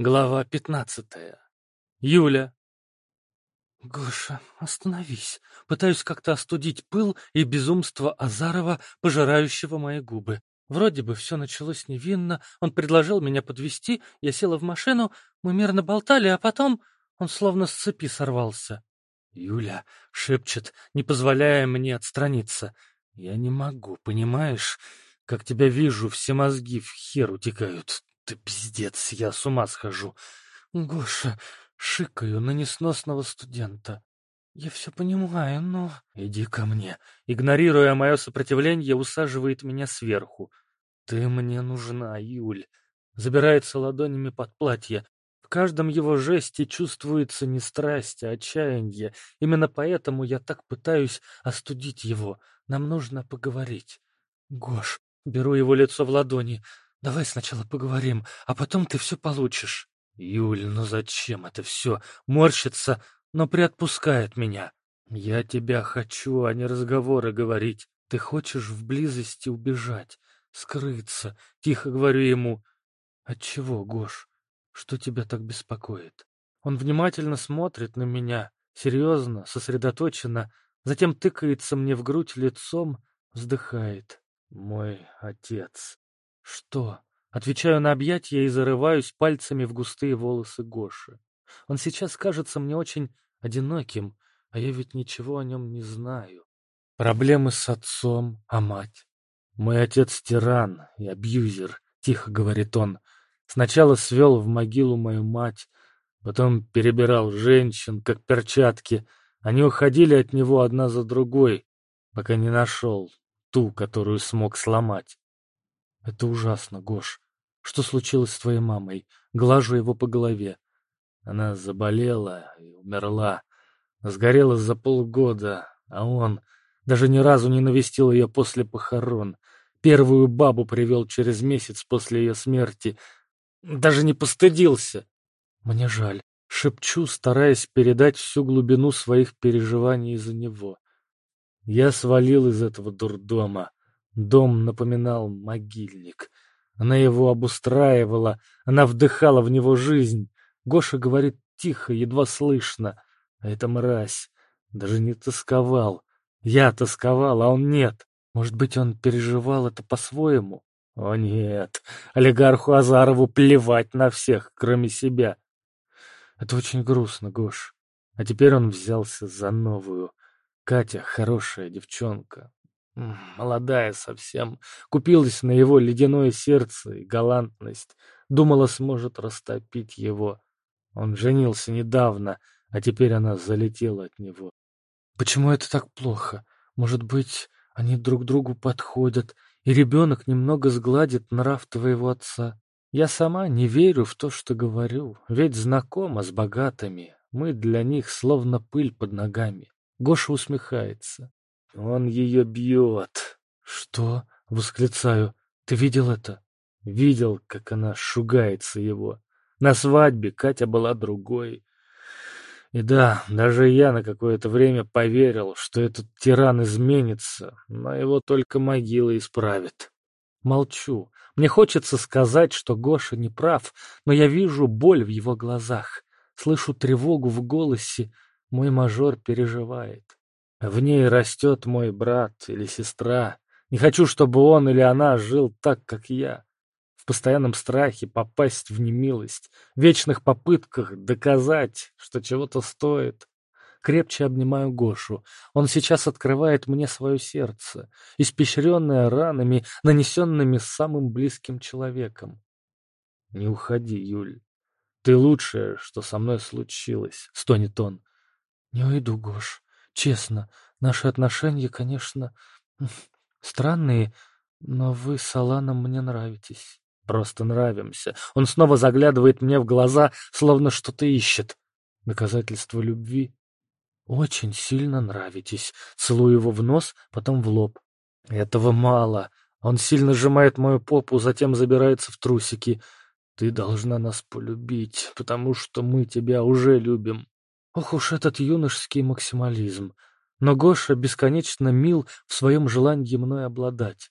Глава пятнадцатая. Юля. Гоша, остановись. Пытаюсь как-то остудить пыл и безумство Азарова, пожирающего мои губы. Вроде бы все началось невинно, он предложил меня подвести, я села в машину, мы мирно болтали, а потом он словно с цепи сорвался. Юля шепчет, не позволяя мне отстраниться. Я не могу, понимаешь? Как тебя вижу, все мозги в хер утекают. Ты пиздец, я с ума схожу. Гоша, шикаю на несносного студента. Я все понимаю, но... Иди ко мне. Игнорируя мое сопротивление, усаживает меня сверху. Ты мне нужна, Юль. Забирается ладонями под платье. В каждом его жесте чувствуется не страсть, а отчаяние. Именно поэтому я так пытаюсь остудить его. Нам нужно поговорить. Гош, беру его лицо в ладони. Давай сначала поговорим, а потом ты все получишь. Юль, ну зачем это все? Морщится, но приотпускает меня. Я тебя хочу, а не разговоры говорить. Ты хочешь в близости убежать, скрыться. Тихо говорю ему. Отчего, Гош? Что тебя так беспокоит? Он внимательно смотрит на меня, серьезно, сосредоточенно, затем тыкается мне в грудь лицом, вздыхает. Мой отец. Что? Отвечаю на объятия и зарываюсь пальцами в густые волосы Гоши. Он сейчас кажется мне очень одиноким, а я ведь ничего о нем не знаю. Проблемы с отцом, а мать? Мой отец тиран и абьюзер, тихо говорит он. Сначала свел в могилу мою мать, потом перебирал женщин, как перчатки. Они уходили от него одна за другой, пока не нашел ту, которую смог сломать. Это ужасно, Гош. Что случилось с твоей мамой? Глажу его по голове. Она заболела и умерла. Сгорела за полгода, а он даже ни разу не навестил ее после похорон. Первую бабу привел через месяц после ее смерти. Даже не постыдился. Мне жаль. Шепчу, стараясь передать всю глубину своих переживаний из-за него. Я свалил из этого дурдома. Дом напоминал могильник. Она его обустраивала, она вдыхала в него жизнь. Гоша говорит тихо, едва слышно. А эта мразь даже не тосковал. Я тосковал, а он нет. Может быть, он переживал это по-своему? О нет, олигарху Азарову плевать на всех, кроме себя. Это очень грустно, Гош. А теперь он взялся за новую. Катя хорошая девчонка, Молодая совсем, купилась на его ледяное сердце и галантность, думала, сможет растопить его. Он женился недавно, а теперь она залетела от него. Почему это так плохо? Может быть, они друг другу подходят, и ребенок немного сгладит нрав твоего отца? Я сама не верю в то, что говорю, ведь знакома с богатыми. Мы для них словно пыль под ногами. Гоша усмехается. Он ее бьет. Что? Восклицаю. Ты видел это? Видел, как она шугается его. На свадьбе Катя была другой. И да, даже я на какое-то время поверил, что этот тиран изменится, но его только могила исправит. Молчу. Мне хочется сказать, что Гоша не прав, но я вижу боль в его глазах, слышу тревогу в голосе. Мой мажор переживает. В ней растет мой брат или сестра. Не хочу, чтобы он или она жил так, как я. В постоянном страхе попасть в немилость, в вечных попытках доказать, что чего-то стоит. Крепче обнимаю Гошу. Он сейчас открывает мне свое сердце, испещренное ранами, нанесенными самым близким человеком. Не уходи, Юль. Ты лучшее, что со мной случилось, стонет он. Не уйду, Гош. Честно, наши отношения, конечно, странные, но вы с Аланом мне нравитесь. Просто нравимся. Он снова заглядывает мне в глаза, словно что-то ищет. Доказательство любви. Очень сильно нравитесь. Целую его в нос, потом в лоб. Этого мало. Он сильно сжимает мою попу, затем забирается в трусики. Ты должна нас полюбить, потому что мы тебя уже любим. Ох уж этот юношеский максимализм. Но Гоша бесконечно мил в своем желании мной обладать.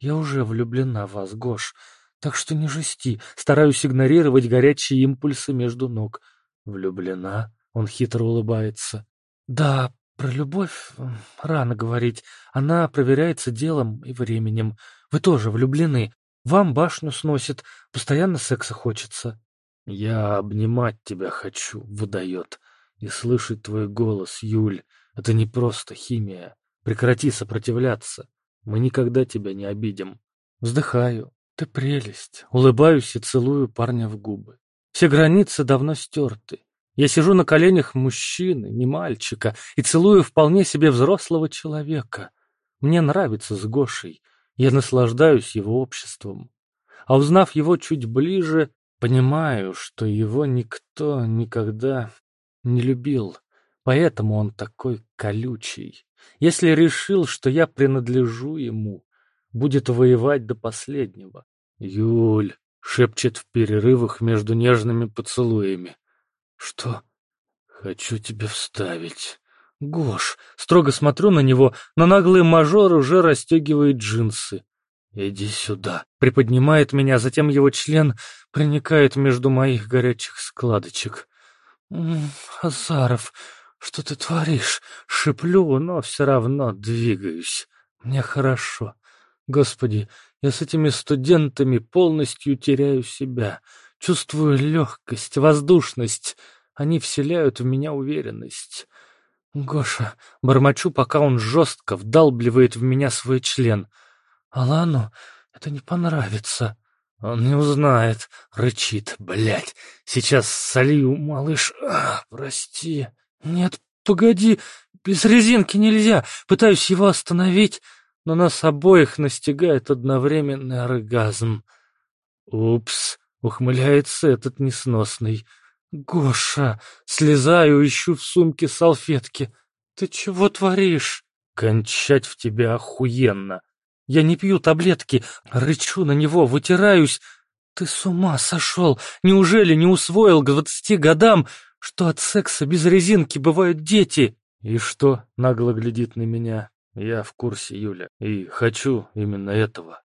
Я уже влюблена в вас, Гош. Так что не жести, стараюсь игнорировать горячие импульсы между ног. Влюблена? Он хитро улыбается. Да, про любовь рано говорить. Она проверяется делом и временем. Вы тоже влюблены. Вам башню сносит, постоянно секса хочется. Я обнимать тебя хочу, выдает. И слышать твой голос, Юль, это не просто химия. Прекрати сопротивляться. Мы никогда тебя не обидим. Вздыхаю. Ты прелесть. Улыбаюсь и целую парня в губы. Все границы давно стерты. Я сижу на коленях мужчины, не мальчика, и целую вполне себе взрослого человека. Мне нравится с Гошей. Я наслаждаюсь его обществом. А узнав его чуть ближе, понимаю, что его никто никогда не любил. Поэтому он такой колючий. Если решил, что я принадлежу ему, будет воевать до последнего. Юль шепчет в перерывах между нежными поцелуями. Что? Хочу тебя вставить. Гош, строго смотрю на него, но наглый мажор уже расстегивает джинсы. «Иди сюда!» Приподнимает меня, затем его член проникает между моих горячих складочек. «Азаров, что ты творишь?» Шиплю, но все равно двигаюсь. Мне хорошо. Господи, я с этими студентами полностью теряю себя. Чувствую легкость, воздушность. Они вселяют в меня уверенность. Гоша, бормочу, пока он жестко вдалбливает в меня свой член. Алану это не понравится. Он не узнает, рычит, блядь. Сейчас солью, малыш. А, прости. Нет, погоди, без резинки нельзя. Пытаюсь его остановить, но нас обоих настигает одновременный оргазм. Упс, ухмыляется этот несносный. «Гоша!» Слезаю, ищу в сумке салфетки. «Ты чего творишь?» «Кончать в тебя охуенно!» Я не пью таблетки, рычу на него, вытираюсь. Ты с ума сошел! Неужели не усвоил к двадцати годам, что от секса без резинки бывают дети? И что? Нагло глядит на меня. Я в курсе, Юля, и хочу именно этого.